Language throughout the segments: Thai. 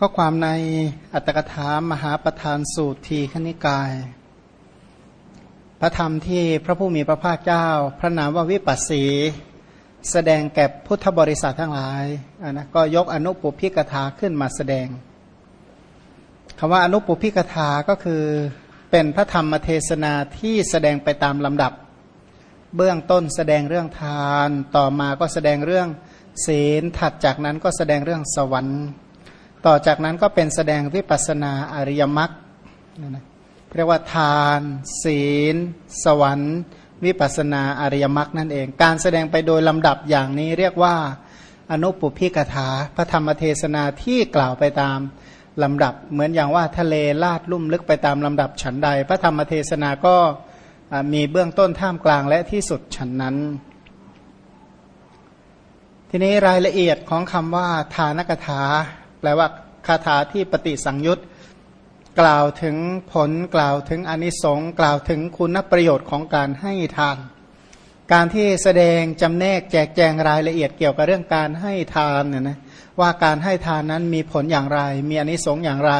ข้อความในอัตถกถามหาประธานสูตรทีขณิกาย พระธรรมที่พระผู้มีพระภาคเจ้า พระนามว่าวิปัสสี แสดงแก่พุทธบริษัททั้งหลายนะก็ยกอนุปุพิกถาขึ้นมาแสดงคำว่าอนุปุพิกถาก็คือเป็นพระธรรมเทศนาที่แสดงไปตามลำดับ เบื้องต้นแสดงเรื่องทาน ต่อมาก็แสดงเรื่องศีลถัดจากนั้นก็แสดงเรื่องสวรรค์ ต่อจากนั้นก็เป็นแสดงวิปัสนาอริยมรรคเรียกว่าทาน ศีล สวรรค์ วิปัสนาอริยมรรคนั่นเอง การแสดงไปโดยลำดับอย่างนี้เรียกว่าอนุปุพิกถาพระธรรมเทศนาที่กล่าวไปตามลำดับ เหมือนอย่างว่าทะเลลาดลุ่มลึกไปตามลำดับฉันใด พระธรรมเทศนาก็มีเบื้องต้นท่ามกลางและที่สุดฉันนั้น ทีนี้รายละเอียดของคำว่าทานกถา แปลว่าคาถาที่ปฏิสังยุตกล่าวถึงผลกล่าวถึงอนิสงส์กล่าวถึงคุณประโยชน์ของการให้ทาน การที่แสดงจำแนกแจกแจงรายละเอียดเกี่ยวกับเรื่องการให้ทานเนี่ยนะว่าการให้ทานนั้นมีผลอย่างไร มีอนิสงส์อย่างไร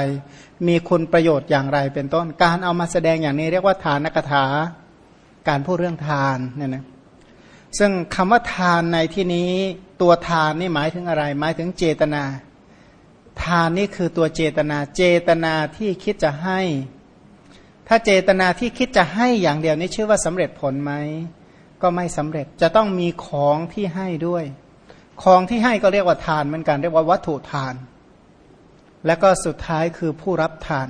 มีคุณประโยชน์อย่างไรเป็นต้น การเอามาแสดงอย่างนี้เรียกว่าทานนักถา การพูดเรื่องทานเนี่ยนะซึ่งคำว่าทานในที่นี้ตัวทานนี่หมายถึงอะไร หมายถึงเจตนา ทานนี่คือตัวเจตนาเจตนาที่คิดจะให้ ถ้าเจตนาที่คิดจะให้อย่างเดียวนี้ชื่อว่าสำเร็จผลไหมก็ไม่สำเร็จจะต้องมีของที่ให้ด้วย ของที่ให้ก็เรียกว่าทานเหมือนกันเรียกว่าวัตถุทาน และก็สุดท้ายคือผู้รับทาน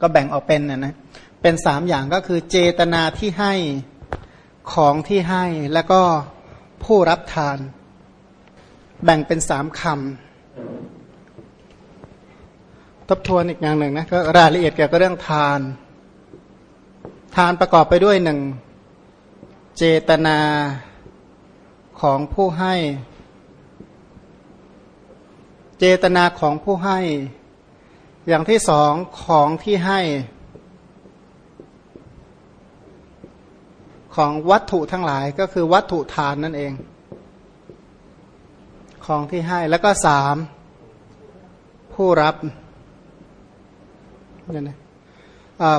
ก็แบ่งออกเป็นนะนะเป็นสามอย่างก็คือเจตนาที่ให้ของที่ให้แล้วก็ผู้รับทาน แบ่งเป็นสามคำ ทบทวนอีกอย่างหนึ่งนะก็รายละเอียดเกี่ยวกับเรื่องทาน ทานประกอบไปด้วยหนึ่งเจตนาของผู้ให้ เจตนาของผู้ให้ อย่างที่สองของที่ให้ ของวัตถุทั้งหลายก็คือวัตถุทานนั่นเอง ของที่ให้แล้วก็สามผู้รับ เนี่ยนะ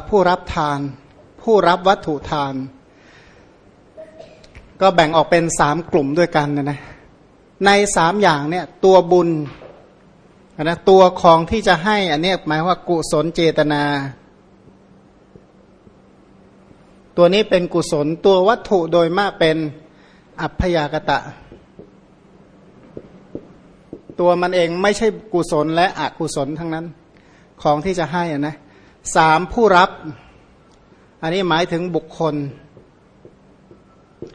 ผู้รับทาน ผู้รับวัตถุทาน ก็แบ่งออกเป็นสามกลุ่มด้วยกันนะนะในสามอย่างเนี่ยตัวบุญนะตัวของที่จะให้อันนี้หมายว่ากุศลเจตนา ตัวนี้เป็นกุศลตัววัตถุโดยมากเป็นอัพยากตะ ตัวมันเองไม่ใช่กุศลและอกุศลทั้งนั้น ของที่จะให้นะสามผู้รับ อันนี้หมายถึงบุคคล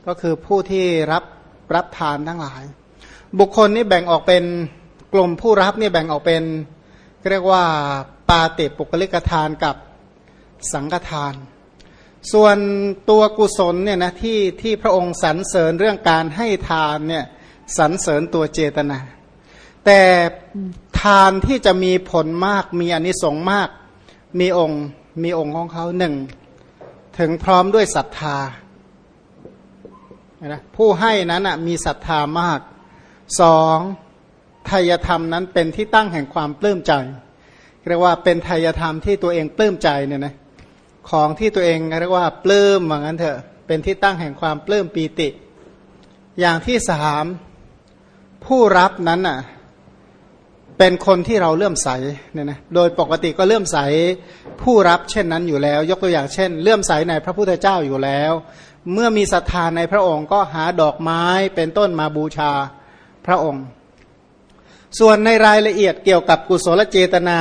ก็คือผู้ที่รับรับทานทั้งหลาย บุคคลนี่แบ่งออกเป็นกลุ่มผู้รับนี่แบ่งออกเป็นเรียกว่าปาติปุกลิกทานกับสังฆทาน ส่วนตัวกุศลเนี่ยนะที่ที่พระองค์สรรเสริญเรื่องการให้ทานเนี่ยสรรเสริญตัวเจตนา แต่านที่จะมีผลมากมีอนิสงส์มาก มีองค์มีองค์ของเขาหนึ่งถึงพร้อมด้วยศรัทธานะผู้ให้นั้นมีศรัทธามากสองทายธรรมนั้นเป็นที่ตั้งแห่งความปลื้มใจเรียกว่าเป็นทายธรรมที่ตัวเองปลื้มใจเนี่ยนะของที่ตัวเองเรียกว่าปลื้มเหมือนกันเถอะเป็นที่ตั้งแห่งความปลื้มปีติ อย่างที่สามผู้รับนั้นอะ เป็นคนที่เราเลื่อมใสเนี่ยนะโดยปกติก็เลื่อมใสผู้รับเช่นนั้นอยู่แล้ว ยกตัวอย่างเช่น เลื่อมใสในพระพุทธเจ้าอยู่แล้ว เมื่อมีศรัทธาในพระองค์ก็หาดอกไม้เป็นต้นมาบูชาพระองค์ ส่วนในรายละเอียดเกี่ยวกับกุศลเจตนา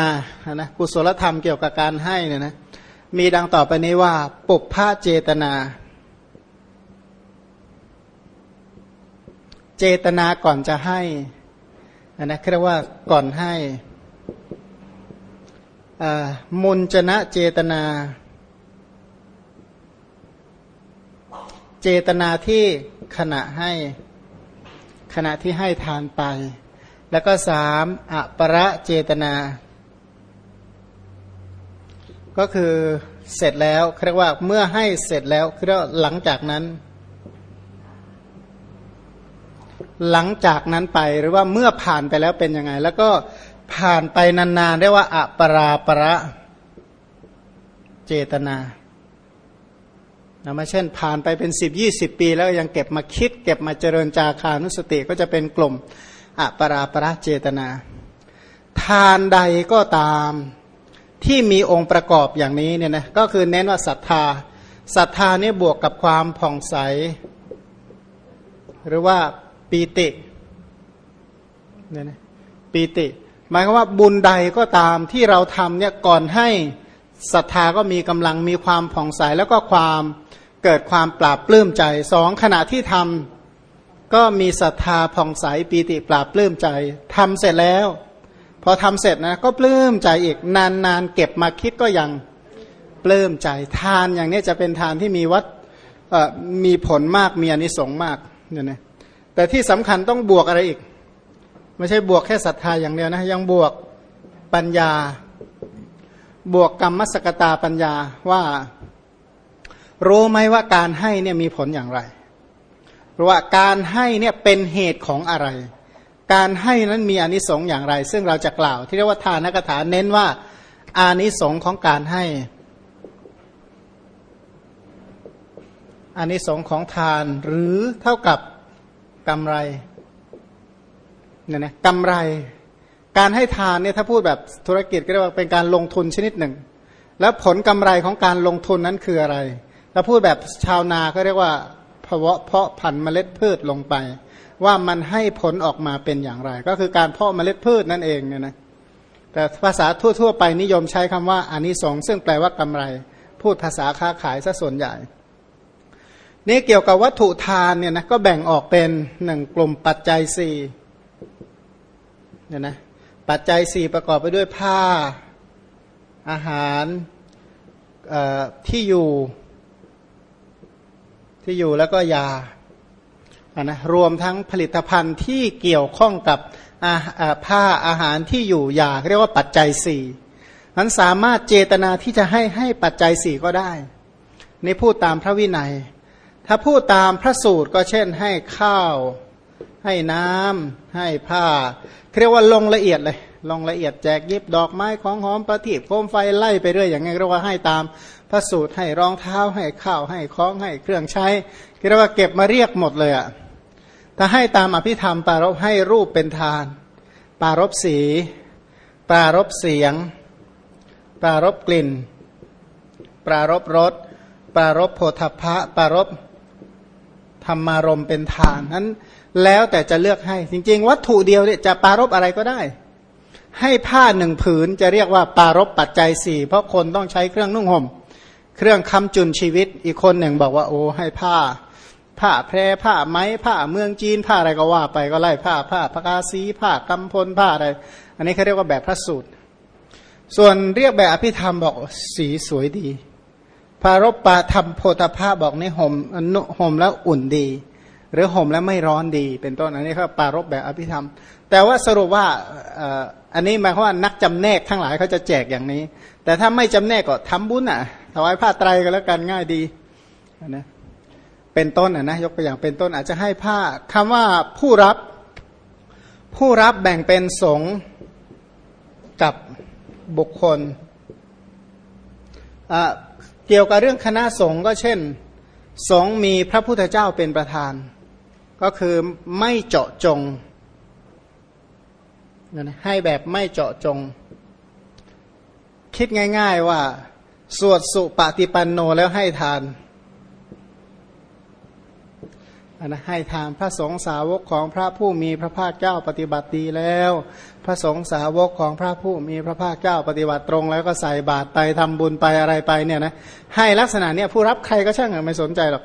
นะกุศลธรรมเกี่ยวกับการให้เนี่ยนะมีดังต่อไปนี้ว่าปุพพะเจตนา เจตนาก่อนจะให้ อันนะเรียกว่าก่อนให้มุนจนะเจตนา เจตนาที่ขณะให้ขณะที่ให้ทานไป แล้วก็สามอประเจตนา ก็คือเสร็จแล้วเรียกว่าเมื่อให้เสร็จแล้วเรียกหลังจากนั้น หลังจากนั้นไปหรือว่าเมื่อผ่านไปแล้วเป็นยังไง แล้วก็ผ่านไปนานๆเรียกว่าอัปราประเจตนานะมาเช่น ผ่านไปเป็นสิบยี่สิบปี แล้วยังเก็บมาคิด เก็บมาเจริญจาคานุสติก็จะเป็นกลุ่มอัปราประเจตนา ทานใดก็ตามที่มีองค์ประกอบอย่างนี้เนี่ยนะก็คือเน้นว่าศรัทธาศรัทธาเนี่ยบวกกับความผ่องใส หรือว่า ปีติเนี่ยนะปีติ หมายความว่าบุญใดก็ตามที่เราทำเนี่ยก่อนให้ศรัทธาก็มีกำลังมีความผ่องใสแล้วก็ความเกิดความปราบปลื้มใจสองขณะที่ทำก็มีศรัทธาผ่องใสปีติปราบปลื้มใจทำเสร็จแล้ว พอทำเสร็จนะก็ปลื้มใจอีกนานๆเก็บมาคิดก็ยังปลื้มใจ ทานอย่างนี้จะเป็นทานที่มีวัดมีผลมากมีอนิสงส์มากเนี่ยนะ แต่ที่สำคัญต้องบวกอะไรอีก ไม่ใช่บวกแค่ศรัทธาอย่างเดียวนะ ยังบวกปัญญา บวกกรรมสกตาปัญญาว่า รู้ไหมว่าการให้เนี่ยมีผลอย่างไรหรือว่าการให้เนี่ยเป็นเหตุของอะไร การให้นั้นมีอนิสงส์อย่างไร ซึ่งเราจะกล่าว ที่เรียกว่าทานกถาเน้นว่าอานิสงส์ของการให้อานิสงส์ของทานหรือเท่ากับ กำไรเนี่ยนะกำไร การให้ทานเนี่ยถ้าพูดแบบธุรกิจก็เรียกว่าเป็นการลงทุนชนิดหนึ่ง แล้วผลกำไรของการลงทุนนั้นคืออะไรถ้าพูดแบบชาวนาก็เรียกว่าเพาะเพาะพันธุ์เมล็ดพืชลงไป ว่ามันให้ผลออกมาเป็นอย่างไร ก็คือการเพาะเมล็ดพืชนั่นเองเนี่ยนะแต่ภาษาทั่ว ๆ ไปนิยมใช้คำว่าอานิสงส์ซึ่งแปลว่ากำไร พูดภาษาค้าขายซะส่วนใหญ่ นี่เกี่ยวกับวัตถุทานเนี่ยนะก็แบ่งออกเป็นหนึ่งกลุ่มปัจจัยสี่เนี่ยนะปัจจัยสี่ประกอบไปด้วยผ้าอาหารที่อยู่ที่อยู่แล้วก็ยาะนะรวมทั้งผลิตภัณฑ์ที่เกี่ยวข้องกับผ้าอาหารที่อยู่ยาเรียกว่าปัจจัยสี่นั้นสามารถเจตนาที่จะให้ให้ปัจจัยสี่ก็ได้ ในพูดตามพระวินัย ถ้าพูดตามพระสูตรก็เช่นให้ข้าว ให้น้ำให้ผ้าเรียกว่าลงละเอียดเลย ลงละเอียดแจกยิบดอกไม้ของหอมประทีปโคมไฟไล่ไปเรื่อยอย่างไงเรียกว่าให้ตามพระสูตรให้รองเท้าให้ข้าวให้คล้องให้เครื่องใช้เรียกว่าเก็บมาเรียกหมดเลยอะ่ะถ้าให้ตามอภิธรรมปารบให้รูปเป็นทาน ปารบสีปารบเสียง ปารบกลิ่น ปารบรสปารบโพธพะปารบ ธรรมารมเป็นทานนั้น แล้วแต่จะเลือกให้ จริง ๆ วัตถุเดียวเนี่ยจะปารบอะไรก็ได้ ให้ผ้าหนึ่งผืนจะเรียกว่าปารบปัจจัยสี่เพราะคนต้องใช้เครื่องนุ่งห่ม เครื่องคำจุนชีวิต อีกคนหนึ่งบอกว่าโอ้ให้ผ้า ผ้าแพรผ้าไม้ผ้าเมืองจีน ผ้าอะไรก็ว่าไปก็ไล่ผ้าผ้าพกาสีผ้ากำพลผ้าอะไร อันนี้เขาเรียกว่าแบบพระสูตร ส่วนเรียกแบบอภิธรรมบอกสีสวยดี พารบปาธรรมโพธภาบอกในห่มห่มแล้วอุ่นดี หรือห่มแล้วไม่ร้อนดี เป็นต้นอันนี้เขาปารบแบบอภิธรรม แต่ว่าสรุปว่าอันนี้หมายความว่านักจำแนกทั้งหลายเขาจะแจกอย่างนี้ แต่ถ้าไม่จำแนกก็ทำบุญอะถวายผ้าไตรก็แล้วกันง่ายดีนะเป็นต้นอะนะยกตัวอย่างเป็นต้นอาจจะให้ผ้าคำว่าผู้รับผู้รับแบ่งเป็นสงกับบุคคล เกี่ยวกับเรื่องคณะสงฆ์ก็เช่น สงฆ์มีพระพุทธเจ้าเป็นประธาน ก็คือไม่เจาะจงให้แบบไม่เจาะจง คิดง่าย ๆว่า สวดสุปฏิปันโนแล้วให้ทานอั นนะให้ทานพระสงฆ์สาวกของพระผู้มีพระภาคเจ้าปฏิบัติดีแล้ว พระสงฆ์สาวกของพระผู้มีพระภาคเจ้าปฏิบัติตรง แล้วก็ใส่บาตรไปทำบุญไปอะไรไปเนี่ยนะให้ลักษณะเนี้ยผู้รับใครก็ช่างไม่สนใจหรอก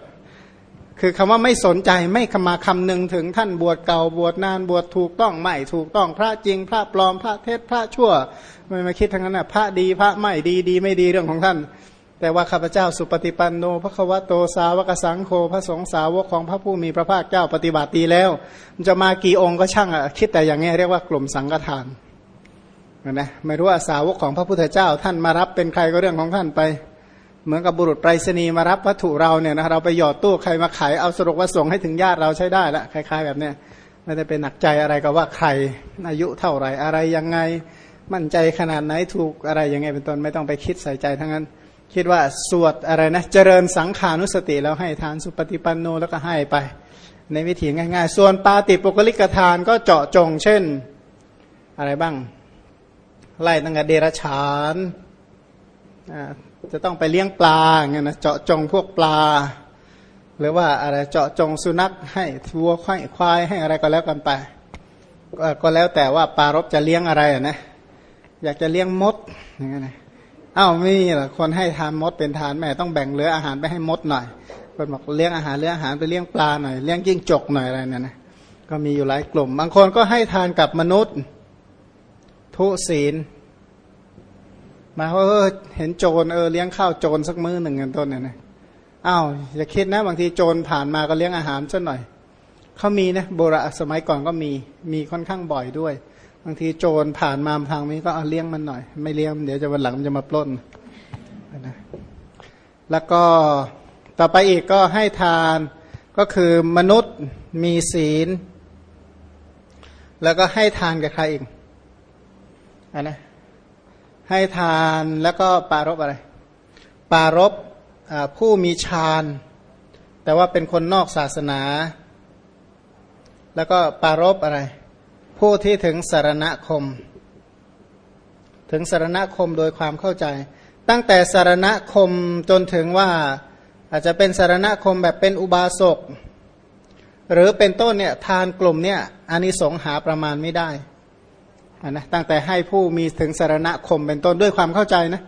คือคำว่าไม่สนใจไม่คมาคำนึงถึงท่านบวชเก่าบวชนานบวชถูกต้องไม่ถูกต้องพระจริง พระปลอมพระเทศพระชั่ว ไม่มาคิดทั้งนั้นนะพระดีพระไม่ดีดีไม่ดีเรื่องของท่าน แต่ว่าข้าพเจ้าสุปฏิปันโนพระควโตสาวกสังโฆพระสงฆ์สาวกของพระผู้มีพระภาคเจ้าปฏิบัติดีแล้วจะมากี่องค์ก็ช่างอะคิดแต่อย่างนี้เรียกว่ากลุ่มสังฆทานนะไม่รู้ว่าสาวกของพระพุทธเจ้า ท่านมารับเป็นใครก็เรื่องของท่านไป เหมือนกับบุรุษไปรษณีย์มารับวัตถุเราเนี่ยนะเราไปหยอดตู้ใครมาขายเอาสรุปว่าส่งให้ถึงญาติเราใช้ได้ละคล้าย ๆ แบบเนี้ยไม่ได้เป็นหนักใจอะไรก็ว่าใครอายุเท่าไหร่อะไรยังไงมั่นใจขนาดไหนถูกอะไรยังไงเป็นต้นไม่ต้องไปคิดใส่ใจทั้งนั้น คิดว่าสวดอะไรนะ เจริญสังขานุสติแล้วให้ทานสุปฏิปันโนแล้วก็ให้ไป ในวิธีง่ายๆ ส่วนปาติปุกลิกทานก็เจาะจงเช่นอะไรบ้าง ไล่ตั้งแต่เดรฉานจะต้องไปเลี้ยงปลาเงี้ยนะเจาะจงพวกปลา หรือว่าอะไรเจาะจงสุนัขให้วัวควายควายให้อะไรก็แล้วกันไป ก็แล้วแต่ว่าปลารบจะเลี้ยงอะไรนะอยากจะเลี้ยงมดอย่างเงี้ยนะ อ้าวมีเหรอคนให้ทานมดเป็นทานแม่ต้องแบ่งเหลืออาหารไปให้มดหน่อยคนบอกเลี้ยงอาหารเลี้ยงอาหารไปเลี้ยงปลาหน่อยเลี้ยงยิ่งจกหน่อยอะไรเนี่ยนะก็มีอยู่หลายกลุ่ม บางคนก็ให้ทานกับมนุษย์ ทุศีลมาว่าเออเห็นโจรเออเลี้ยงข้าวโจรสักมื้อหนึ่งกันต้นเนี่ยนะอ้าวอย่าคิดนะ บางทีโจรผ่านมาก็เลี้ยงอาหารสักหน่อยเขามีนะโบราณสมัยก่อนก็มีมีค่อนข้างบ่อยด้วย บางทีโจรผ่านมาทางนี้ก็เอาเลี้ยงมันหน่อย ไม่เลี้ยงเดี๋ยวจะวันหลังมันจะมาปล้นนะแล้วก็ต่อไปอีกก็ให้ทานก็คือมนุษย์มีศีล แล้วก็ให้ทานกับใครอีกอันนะให้ทานแล้วก็ปารบอะไร ปารบผู้มีฌานแต่ว่าเป็นคนนอกศาสนา แล้วก็ปารบอะไร ผู้ที่ถึงสารณคม ถึงสารณคมโดยความเข้าใจ ตั้งแต่สารณคมจนถึงว่าอาจจะเป็นสารณคมแบบเป็นอุบาสก หรือเป็นต้นเนี่ยทานกลุ่มเนี่ยอานิสงหาประมาณไม่ได้นะตั้งแต่ให้ผู้มีถึงสารณคมเป็นต้นด้วยความเข้าใจนะ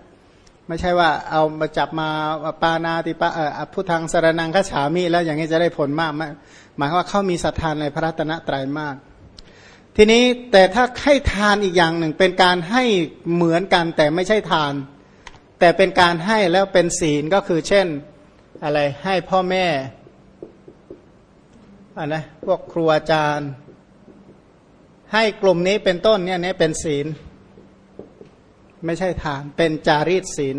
ไม่ใช่ว่าเอามาจับมาปานาติปะเอ่อพุทธังสารนังขฉามีแล้วอย่างนี้จะได้ผลมาก หมายว่าเขามีศรัทธาในพระรัตนตรัยมาก ทีนี้แต่ถ้าให้ทานอีกอย่างหนึ่ง เป็นการให้เหมือนกันแต่ไม่ใช่ทาน แต่เป็นการให้แล้วเป็นศีลก็คือเช่นอะไรให้พ่อแม่อันนะพวกครูอาจารย์ ให้กลุ่มนี้เป็นต้นเนี่ยนี่เป็นศีล ไม่ใช่ทานเป็นจารีตศีล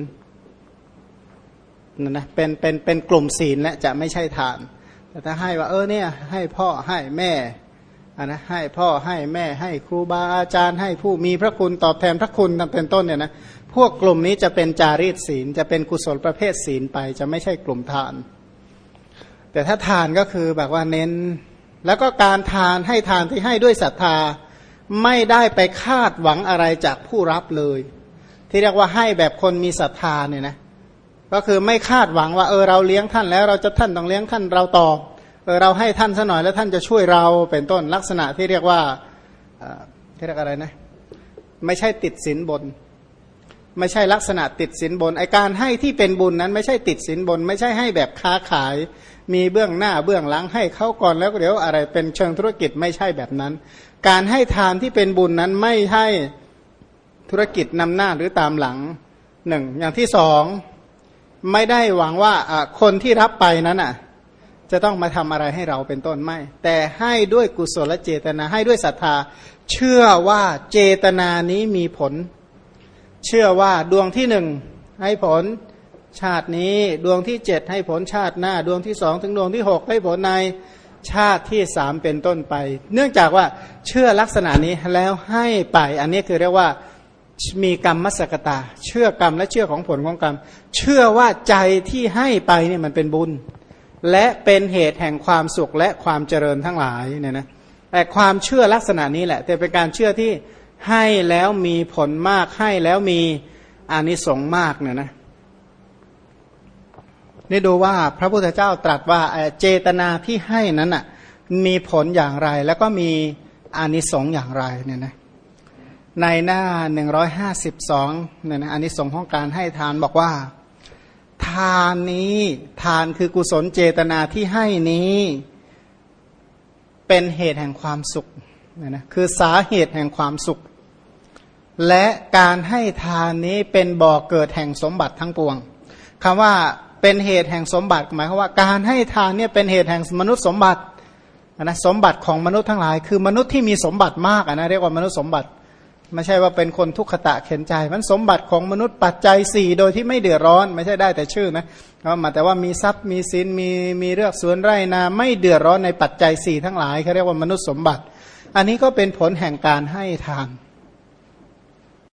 นั่นนะเป็นเป็นเป็นกลุ่มศีลและจะไม่ใช่ทาน แต่ถ้าให้ว่าเออเนี่ย ให้พ่อให้แม่ นนะให้พ่อให้แม่ให้ครูบาอาจารย์ ให้ผู้มีพระคุณตอบแทนพระคุณเป็นต้นเนี่ยนะพวกกลุ่มนี้จะเป็นจารีตศีลจะเป็นกุศลประเภทศีลไป จะไม่ใช่กลุ่มทาน แต่ถ้าทานก็คือแบบว่าเน้น แล้วก็การทานให้ทานที่ให้ด้วยศรัทธาไม่ได้ไปคาดหวังอะไรจากผู้รับเลย ที่เรียกว่าให้แบบคนมีศรัทธาเนี่ยนะก็คือไม่คาดหวังว่าเออเราเลี้ยงท่านแล้วเราจะท่านต้องเลี้ยงท่านเราตอบ เออเราให้ท่านซะหน่อยแล้วท่านจะช่วยเราเป็นต้นลักษณะที่เรียกว่าที่เรียกอะไรนะ ไม่ใช่ติดสินบน ไม่ใช่ลักษณะติดสินบนไอการให้ที่เป็นบุญนั้น ไม่ใช่ติดสินบน ไม่ใช่ให้แบบค้าขาย มีเบื้องหน้าเบื้องหลังให้เขาก่อนแล้วเดี๋ยวอะไรเป็นเชิงธุรกิจไม่ใช่แบบนั้น การให้ทานที่เป็นบุญนั้นไม่ให้ธุรกิจนำหน้าหรือตามหลังหนึ่งอย่างที่สองไม่ได้หวังว่าคนที่รับไปนั้นอะ จะต้องมาทำอะไรให้เราเป็นต้นไม่ แต่ให้ด้วยกุศลเจตนาให้ด้วยศรัทธา เชื่อว่าเจตนานี้มีผล เชื่อว่าดวงที่หนึ่งให้ผลชาตินี้ดวงที่เจ็ดให้ผลชาติหน้า ดวงที่สองถึงดวงที่หกให้ผลในชาติที่สามเป็นต้นไป เนื่องจากว่าเชื่อลักษณะนี้แล้วให้ไป อันนี้คือเรียกว่ามีกรรมมัสกตา เชื่อกรรมและเชื่อของผลของกรรม เชื่อว่าใจที่ให้ไปเนี่ยมันเป็นบุญ และเป็นเหตุแห่งความสุขและความเจริญทั้งหลายเนี่ยนะแต่ความเชื่อลักษณะนี้แหละ แต่เป็นการเชื่อที่ให้แล้วมีผลมากให้แล้วมีอานิสงส์มากเนี่ยนะนี่ดูว่าพระพุทธเจ้าตรัสว่าเจตนาที่ให้นั้นอะมีผลอย่างไรแล้วก็มีอานิสงส์อย่างไรเนี่ยนะในหน้าหนึ่งร้อยห้าสิบสองเนี่ยนะอานิสงส์ของการให้ทานบอกว่า ทานนี้ทานคือกุศลเจตนาที่ให้นี้เป็นเหตุแห่งความสุขนะนะคือสาเหตุแห่งความสุข และการให้ทานนี้เป็นบ่อกเกิดแห่งสมบัติทั้งปวงคำว่าเป็นเหตุแห่งสมบัติหมายความว่าการให้ทานเนี่ยเป็นเหตุแห่งมนุษย์สมบัตินะสมบัติของมนุษย์ทั้งหลาย คือมนุษย์ที่มีสมบัติมากนะเรียกว่ามนุษย์สมบัติ ไม่ใช่ว่าเป็นคนทุกขตะเข็นใจ มันสมบัติของมนุษย์ปัจจัยสี่โดยที่ไม่เดือดร้อน ไม่ใช่ได้แต่ชื่อนะก็มาแต่ว่ามีทรัพย์มีสินมีมีเรือกสวนไร่นา ไม่เดือดร้อนในปัจจัยสี่ทั้งหลายเขาเรียกว่ามนุษย์สมบัติ อันนี้ก็เป็นผลแห่งการให้ทาน